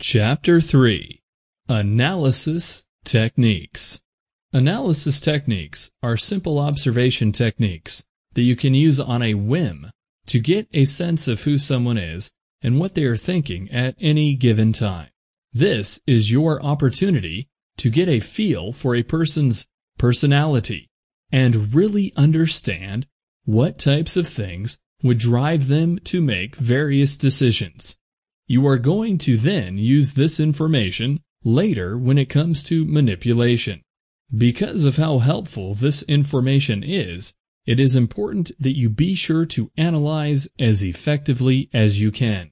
Chapter 3 Analysis Techniques Analysis techniques are simple observation techniques that you can use on a whim to get a sense of who someone is and what they are thinking at any given time. This is your opportunity to get a feel for a person's personality and really understand what types of things would drive them to make various decisions. You are going to then use this information later when it comes to manipulation. Because of how helpful this information is, it is important that you be sure to analyze as effectively as you can.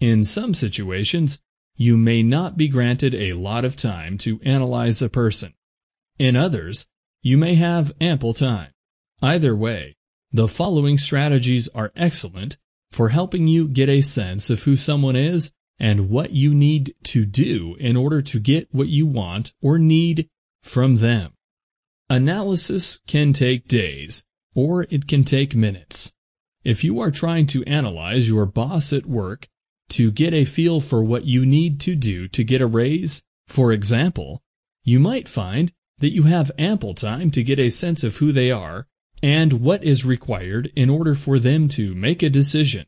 In some situations, you may not be granted a lot of time to analyze a person. In others, you may have ample time. Either way, the following strategies are excellent for helping you get a sense of who someone is and what you need to do in order to get what you want or need from them. Analysis can take days, or it can take minutes. If you are trying to analyze your boss at work to get a feel for what you need to do to get a raise, for example, you might find that you have ample time to get a sense of who they are and what is required in order for them to make a decision.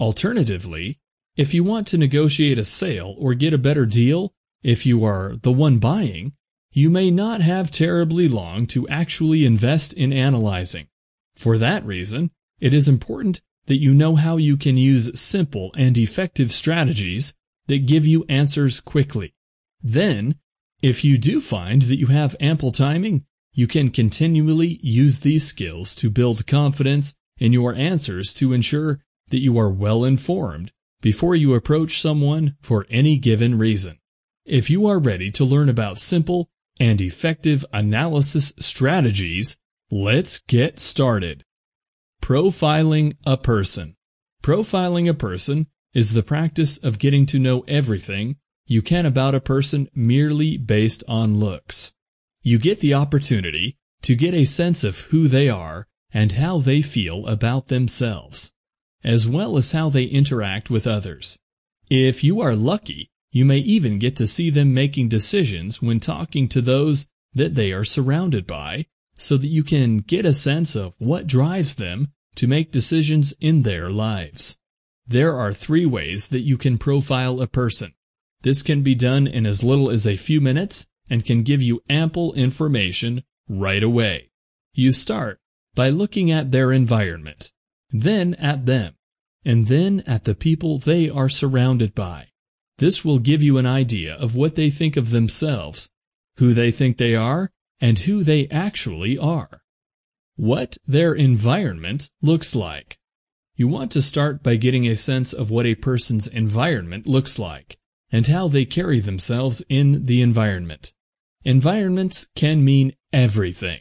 Alternatively, if you want to negotiate a sale or get a better deal, if you are the one buying, you may not have terribly long to actually invest in analyzing. For that reason, it is important that you know how you can use simple and effective strategies that give you answers quickly. Then, if you do find that you have ample timing, you can continually use these skills to build confidence in your answers to ensure that you are well informed before you approach someone for any given reason. If you are ready to learn about simple and effective analysis strategies, let's get started. Profiling a person. Profiling a person is the practice of getting to know everything you can about a person merely based on looks you get the opportunity to get a sense of who they are and how they feel about themselves, as well as how they interact with others. If you are lucky, you may even get to see them making decisions when talking to those that they are surrounded by, so that you can get a sense of what drives them to make decisions in their lives. There are three ways that you can profile a person. This can be done in as little as a few minutes and can give you ample information right away. You start by looking at their environment, then at them, and then at the people they are surrounded by. This will give you an idea of what they think of themselves, who they think they are, and who they actually are. What their environment looks like. You want to start by getting a sense of what a person's environment looks like, and how they carry themselves in the environment. Environments can mean everything.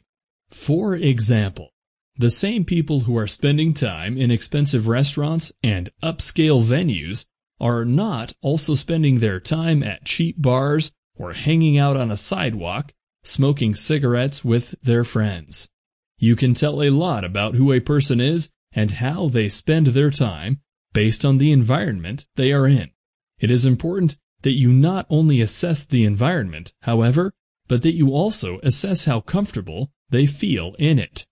For example, the same people who are spending time in expensive restaurants and upscale venues are not also spending their time at cheap bars or hanging out on a sidewalk smoking cigarettes with their friends. You can tell a lot about who a person is and how they spend their time based on the environment they are in. It is important that you not only assess the environment, however, but that you also assess how comfortable they feel in it.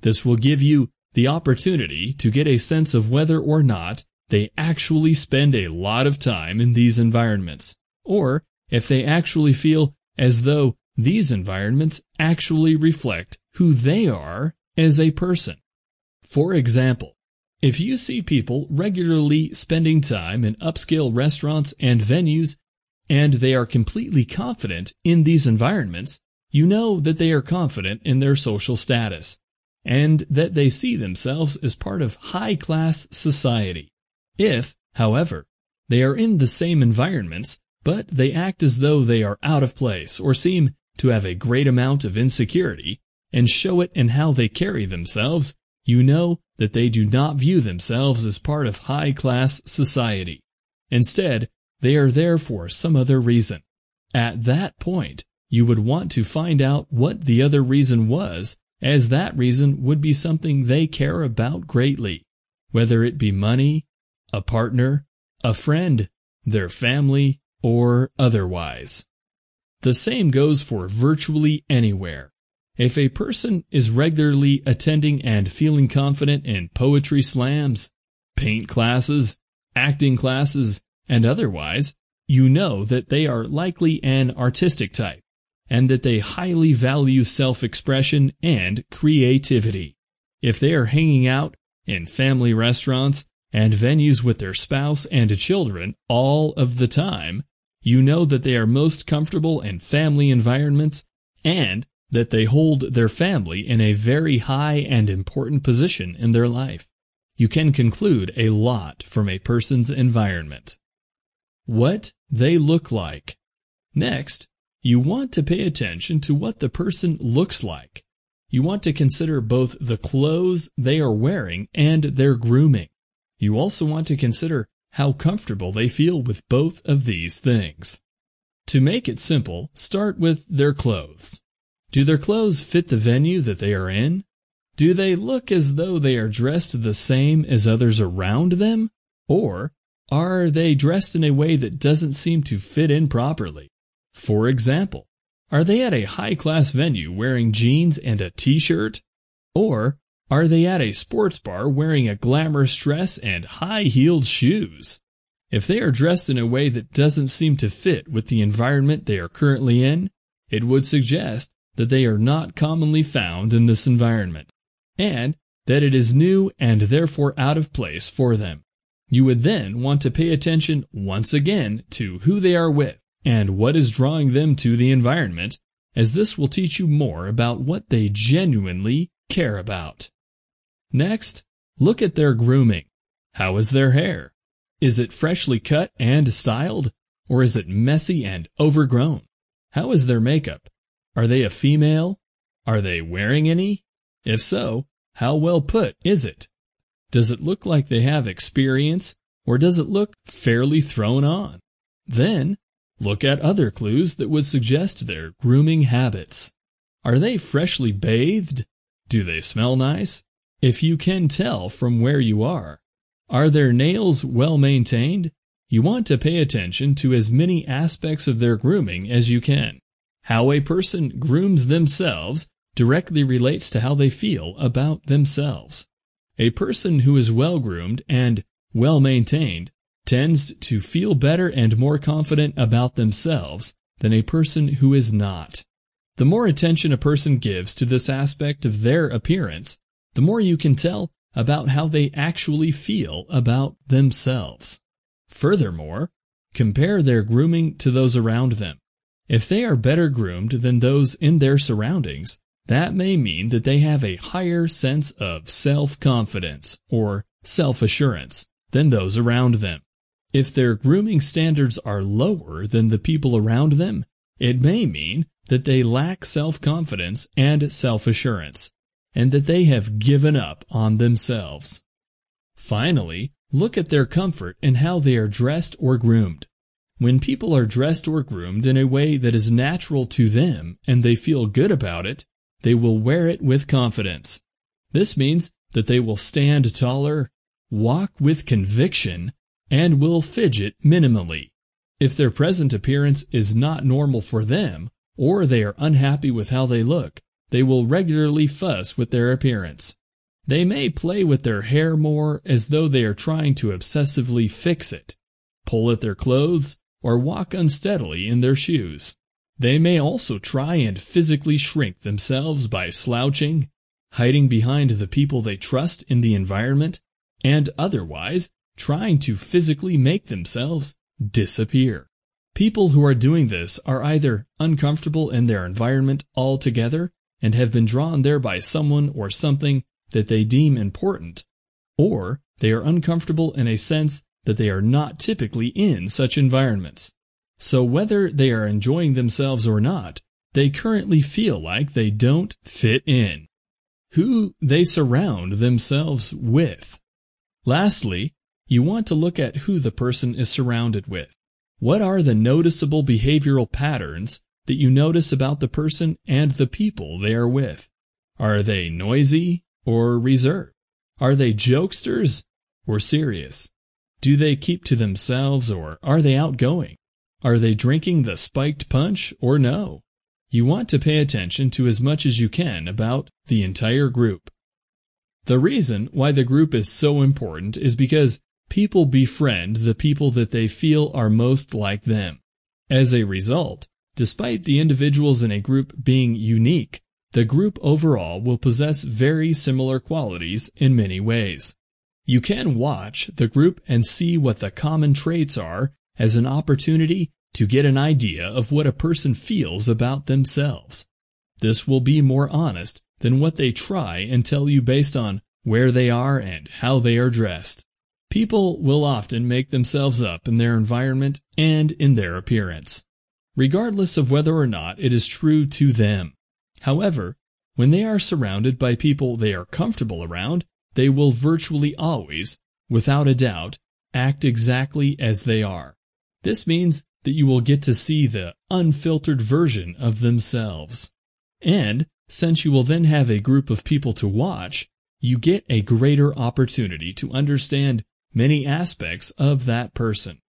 This will give you the opportunity to get a sense of whether or not they actually spend a lot of time in these environments, or if they actually feel as though these environments actually reflect who they are as a person. For example, if you see people regularly spending time in upscale restaurants and venues and they are completely confident in these environments, you know that they are confident in their social status, and that they see themselves as part of high-class society. If, however, they are in the same environments, but they act as though they are out of place or seem to have a great amount of insecurity, and show it in how they carry themselves, you know that they do not view themselves as part of high-class society. Instead, they are there for some other reason. At that point, you would want to find out what the other reason was, as that reason would be something they care about greatly, whether it be money, a partner, a friend, their family, or otherwise. The same goes for virtually anywhere. If a person is regularly attending and feeling confident in poetry slams, paint classes, acting classes, and otherwise, you know that they are likely an artistic type, and that they highly value self-expression and creativity. If they are hanging out in family restaurants and venues with their spouse and children all of the time, you know that they are most comfortable in family environments and that they hold their family in a very high and important position in their life. You can conclude a lot from a person's environment. What they look like. Next, you want to pay attention to what the person looks like. You want to consider both the clothes they are wearing and their grooming. You also want to consider how comfortable they feel with both of these things. To make it simple, start with their clothes. Do their clothes fit the venue that they are in? Do they look as though they are dressed the same as others around them? Or are they dressed in a way that doesn't seem to fit in properly? For example, are they at a high-class venue wearing jeans and a t-shirt? Or are they at a sports bar wearing a glamorous dress and high-heeled shoes? If they are dressed in a way that doesn't seem to fit with the environment they are currently in, it would suggest that they are not commonly found in this environment, and that it is new and therefore out of place for them. You would then want to pay attention once again to who they are with and what is drawing them to the environment, as this will teach you more about what they genuinely care about. Next, look at their grooming. How is their hair? Is it freshly cut and styled, or is it messy and overgrown? How is their makeup? Are they a female? Are they wearing any? If so, how well put is it? Does it look like they have experience, or does it look fairly thrown on? Then, look at other clues that would suggest their grooming habits. Are they freshly bathed? Do they smell nice? If you can tell from where you are, are their nails well maintained? You want to pay attention to as many aspects of their grooming as you can. How a person grooms themselves directly relates to how they feel about themselves. A person who is well groomed and well maintained tends to feel better and more confident about themselves than a person who is not. The more attention a person gives to this aspect of their appearance, the more you can tell about how they actually feel about themselves. Furthermore, compare their grooming to those around them. If they are better groomed than those in their surroundings, that may mean that they have a higher sense of self-confidence or self-assurance than those around them. If their grooming standards are lower than the people around them, it may mean that they lack self-confidence and self-assurance and that they have given up on themselves. Finally, look at their comfort and how they are dressed or groomed. When people are dressed or groomed in a way that is natural to them and they feel good about it, they will wear it with confidence. This means that they will stand taller, walk with conviction, and will fidget minimally. If their present appearance is not normal for them, or they are unhappy with how they look, they will regularly fuss with their appearance. They may play with their hair more as though they are trying to obsessively fix it, pull at their clothes, or walk unsteadily in their shoes. They may also try and physically shrink themselves by slouching, hiding behind the people they trust in the environment, and otherwise trying to physically make themselves disappear. People who are doing this are either uncomfortable in their environment altogether and have been drawn there by someone or something that they deem important, or they are uncomfortable in a sense that they are not typically in such environments. So whether they are enjoying themselves or not, they currently feel like they don't fit in. Who they surround themselves with. Lastly, you want to look at who the person is surrounded with. What are the noticeable behavioral patterns that you notice about the person and the people they are with. Are they noisy or reserved? Are they jokesters or serious? Do they keep to themselves or are they outgoing? Are they drinking the spiked punch or no? You want to pay attention to as much as you can about the entire group. The reason why the group is so important is because people befriend the people that they feel are most like them. As a result, despite the individuals in a group being unique, the group overall will possess very similar qualities in many ways. You can watch the group and see what the common traits are as an opportunity to get an idea of what a person feels about themselves. This will be more honest than what they try and tell you based on where they are and how they are dressed. People will often make themselves up in their environment and in their appearance, regardless of whether or not it is true to them. However, when they are surrounded by people they are comfortable around, they will virtually always, without a doubt, act exactly as they are. This means that you will get to see the unfiltered version of themselves. And since you will then have a group of people to watch, you get a greater opportunity to understand many aspects of that person.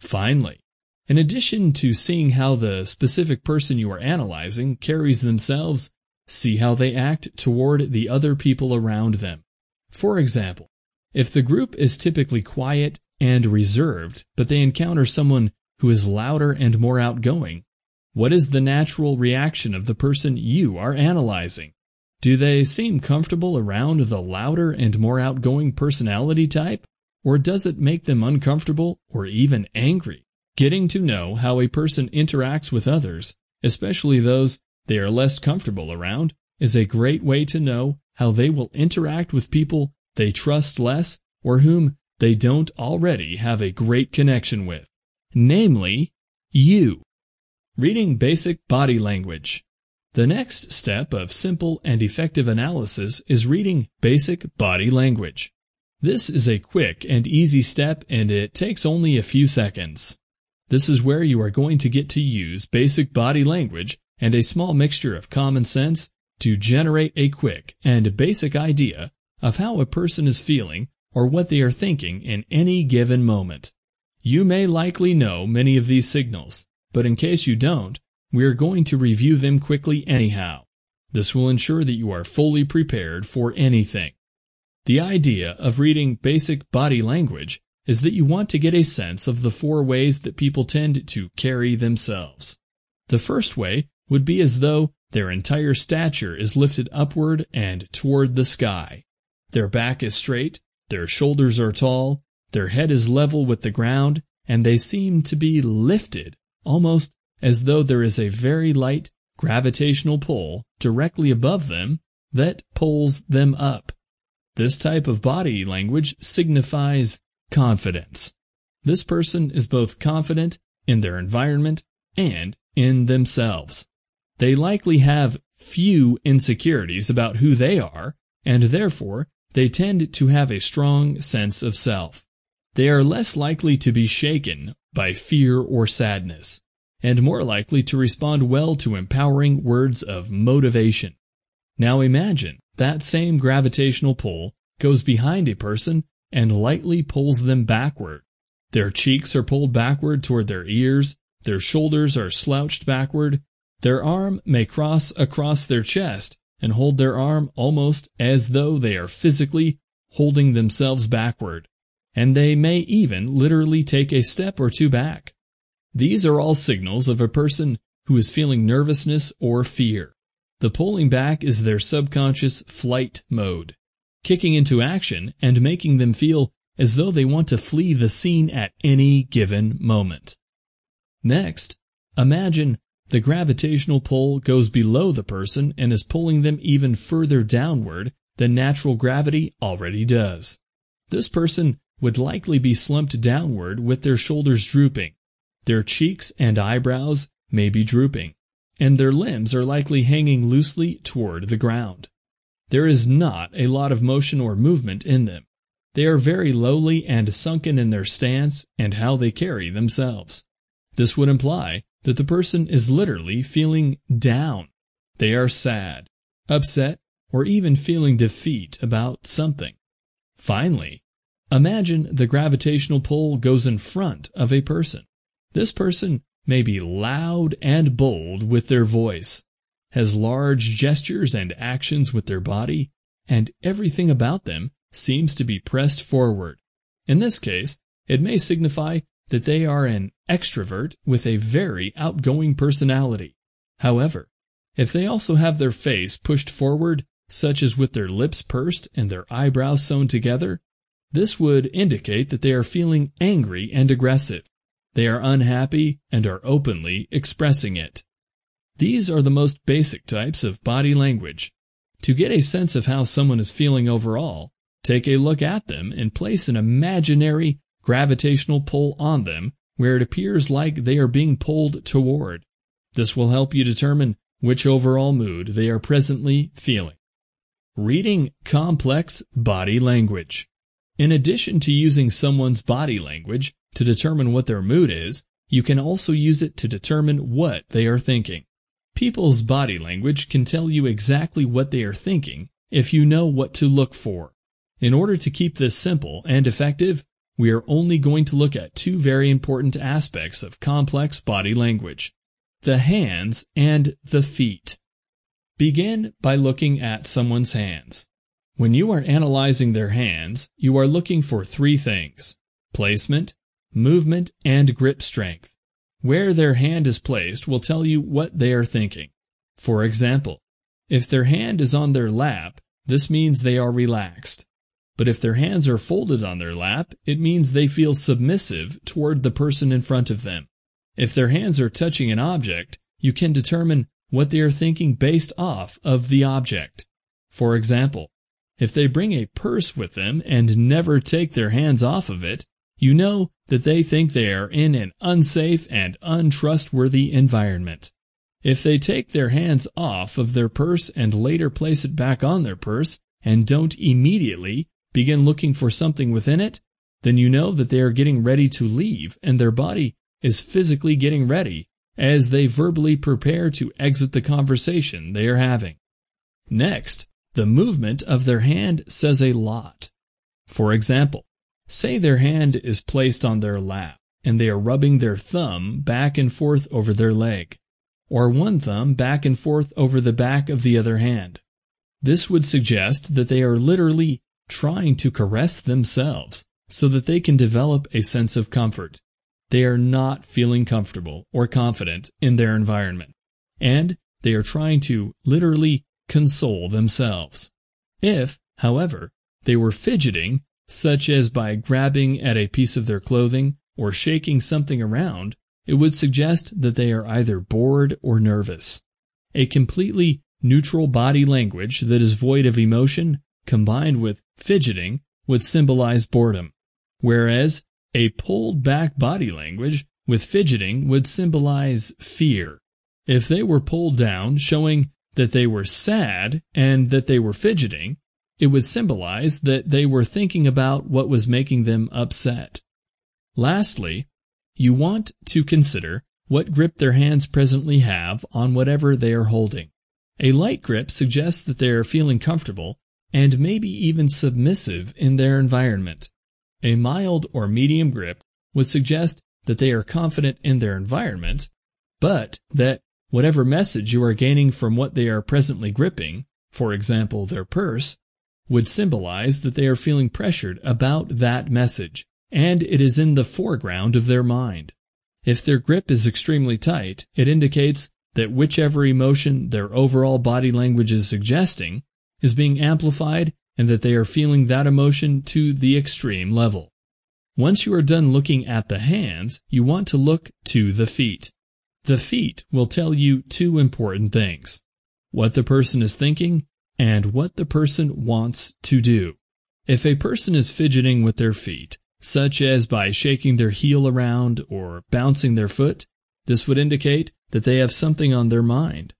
Finally, in addition to seeing how the specific person you are analyzing carries themselves, see how they act toward the other people around them. For example, if the group is typically quiet and reserved, but they encounter someone who is louder and more outgoing, what is the natural reaction of the person you are analyzing? Do they seem comfortable around the louder and more outgoing personality type? Or does it make them uncomfortable or even angry? Getting to know how a person interacts with others, especially those they are less comfortable around, is a great way to know how they will interact with people they trust less or whom they don't already have a great connection with. Namely, you. Reading basic body language. The next step of simple and effective analysis is reading basic body language. This is a quick and easy step and it takes only a few seconds. This is where you are going to get to use basic body language and a small mixture of common sense to generate a quick and basic idea of how a person is feeling or what they are thinking in any given moment. You may likely know many of these signals, but in case you don't, we are going to review them quickly anyhow. This will ensure that you are fully prepared for anything. The idea of reading basic body language is that you want to get a sense of the four ways that people tend to carry themselves. The first way would be as though their entire stature is lifted upward and toward the sky. Their back is straight, their shoulders are tall, their head is level with the ground, and they seem to be lifted, almost as though there is a very light gravitational pull directly above them that pulls them up. This type of body language signifies confidence. This person is both confident in their environment and in themselves. They likely have few insecurities about who they are, and therefore they tend to have a strong sense of self. They are less likely to be shaken by fear or sadness and more likely to respond well to empowering words of motivation. Now imagine that same gravitational pull goes behind a person and lightly pulls them backward. Their cheeks are pulled backward toward their ears, their shoulders are slouched backward, their arm may cross across their chest and hold their arm almost as though they are physically holding themselves backward, and they may even literally take a step or two back. These are all signals of a person who is feeling nervousness or fear. The pulling back is their subconscious flight mode, kicking into action and making them feel as though they want to flee the scene at any given moment. Next, imagine the gravitational pull goes below the person and is pulling them even further downward than natural gravity already does. This person would likely be slumped downward with their shoulders drooping, their cheeks and eyebrows may be drooping, and their limbs are likely hanging loosely toward the ground. There is not a lot of motion or movement in them. They are very lowly and sunken in their stance and how they carry themselves. This would imply that the person is literally feeling down. They are sad, upset, or even feeling defeat about something. Finally, imagine the gravitational pull goes in front of a person. This person may be loud and bold with their voice, has large gestures and actions with their body, and everything about them seems to be pressed forward. In this case, it may signify that they are an extrovert with a very outgoing personality. However, if they also have their face pushed forward, such as with their lips pursed and their eyebrows sewn together, this would indicate that they are feeling angry and aggressive. They are unhappy and are openly expressing it. These are the most basic types of body language. To get a sense of how someone is feeling overall, take a look at them and place an imaginary gravitational pull on them where it appears like they are being pulled toward. This will help you determine which overall mood they are presently feeling. Reading complex body language. In addition to using someone's body language to determine what their mood is, you can also use it to determine what they are thinking. People's body language can tell you exactly what they are thinking if you know what to look for. In order to keep this simple and effective, we are only going to look at two very important aspects of complex body language, the hands and the feet. Begin by looking at someone's hands. When you are analyzing their hands, you are looking for three things, placement, movement, and grip strength. Where their hand is placed will tell you what they are thinking. For example, if their hand is on their lap, this means they are relaxed. But if their hands are folded on their lap, it means they feel submissive toward the person in front of them. If their hands are touching an object, you can determine what they are thinking based off of the object. For example, if they bring a purse with them and never take their hands off of it, you know that they think they are in an unsafe and untrustworthy environment. If they take their hands off of their purse and later place it back on their purse and don't immediately begin looking for something within it, then you know that they are getting ready to leave and their body is physically getting ready as they verbally prepare to exit the conversation they are having. Next, the movement of their hand says a lot. For example, Say their hand is placed on their lap, and they are rubbing their thumb back and forth over their leg, or one thumb back and forth over the back of the other hand. This would suggest that they are literally trying to caress themselves so that they can develop a sense of comfort. They are not feeling comfortable or confident in their environment, and they are trying to literally console themselves. If, however, they were fidgeting such as by grabbing at a piece of their clothing or shaking something around, it would suggest that they are either bored or nervous. A completely neutral body language that is void of emotion combined with fidgeting would symbolize boredom, whereas a pulled back body language with fidgeting would symbolize fear. If they were pulled down, showing that they were sad and that they were fidgeting, it would symbolize that they were thinking about what was making them upset. Lastly, you want to consider what grip their hands presently have on whatever they are holding. A light grip suggests that they are feeling comfortable and maybe even submissive in their environment. A mild or medium grip would suggest that they are confident in their environment, but that whatever message you are gaining from what they are presently gripping, for example their purse, would symbolize that they are feeling pressured about that message, and it is in the foreground of their mind. If their grip is extremely tight, it indicates that whichever emotion their overall body language is suggesting is being amplified and that they are feeling that emotion to the extreme level. Once you are done looking at the hands, you want to look to the feet. The feet will tell you two important things. What the person is thinking and what the person wants to do. If a person is fidgeting with their feet, such as by shaking their heel around or bouncing their foot, this would indicate that they have something on their mind.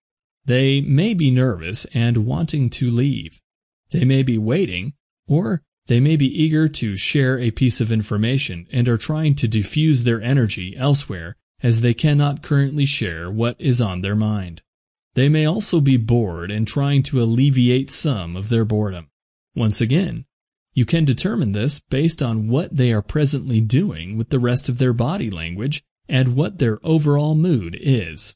They may be nervous and wanting to leave. They may be waiting, or they may be eager to share a piece of information and are trying to diffuse their energy elsewhere as they cannot currently share what is on their mind. They may also be bored and trying to alleviate some of their boredom. Once again, you can determine this based on what they are presently doing with the rest of their body language and what their overall mood is.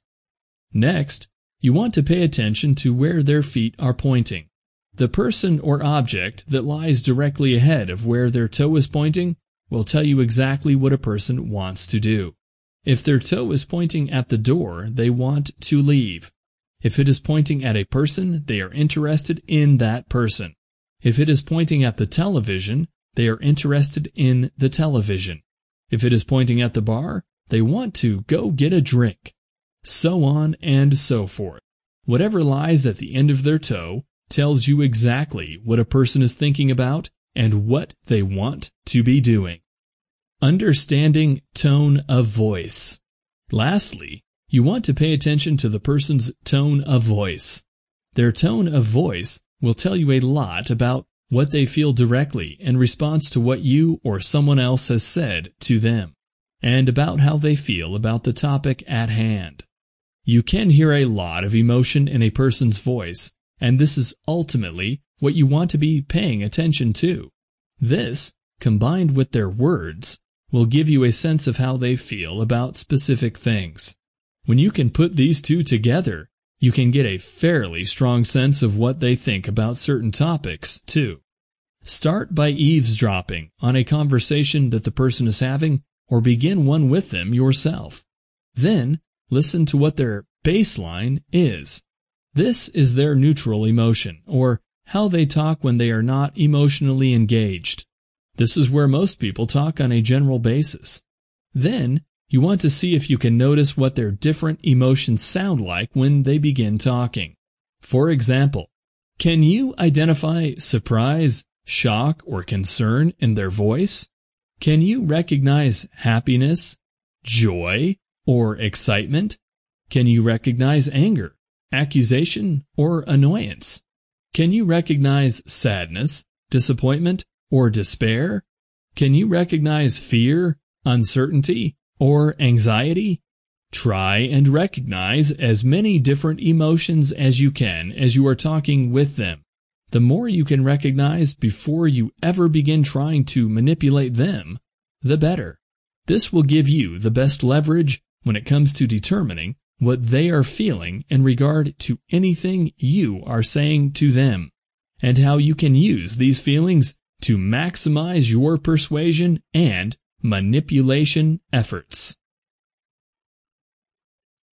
Next, you want to pay attention to where their feet are pointing. The person or object that lies directly ahead of where their toe is pointing will tell you exactly what a person wants to do. If their toe is pointing at the door, they want to leave. If it is pointing at a person, they are interested in that person. If it is pointing at the television, they are interested in the television. If it is pointing at the bar, they want to go get a drink. So on and so forth. Whatever lies at the end of their toe tells you exactly what a person is thinking about and what they want to be doing. Understanding tone of voice. Lastly, you want to pay attention to the person's tone of voice. Their tone of voice will tell you a lot about what they feel directly in response to what you or someone else has said to them, and about how they feel about the topic at hand. You can hear a lot of emotion in a person's voice, and this is ultimately what you want to be paying attention to. This, combined with their words, will give you a sense of how they feel about specific things. When you can put these two together, you can get a fairly strong sense of what they think about certain topics, too. Start by eavesdropping on a conversation that the person is having or begin one with them yourself. Then, listen to what their baseline is. This is their neutral emotion, or how they talk when they are not emotionally engaged. This is where most people talk on a general basis. Then, you want to see if you can notice what their different emotions sound like when they begin talking. For example, can you identify surprise, shock, or concern in their voice? Can you recognize happiness, joy, or excitement? Can you recognize anger? accusation, or annoyance? Can you recognize sadness, disappointment, or despair? Can you recognize fear, uncertainty, or anxiety? Try and recognize as many different emotions as you can as you are talking with them. The more you can recognize before you ever begin trying to manipulate them, the better. This will give you the best leverage when it comes to determining what they are feeling in regard to anything you are saying to them, and how you can use these feelings to maximize your persuasion and manipulation efforts.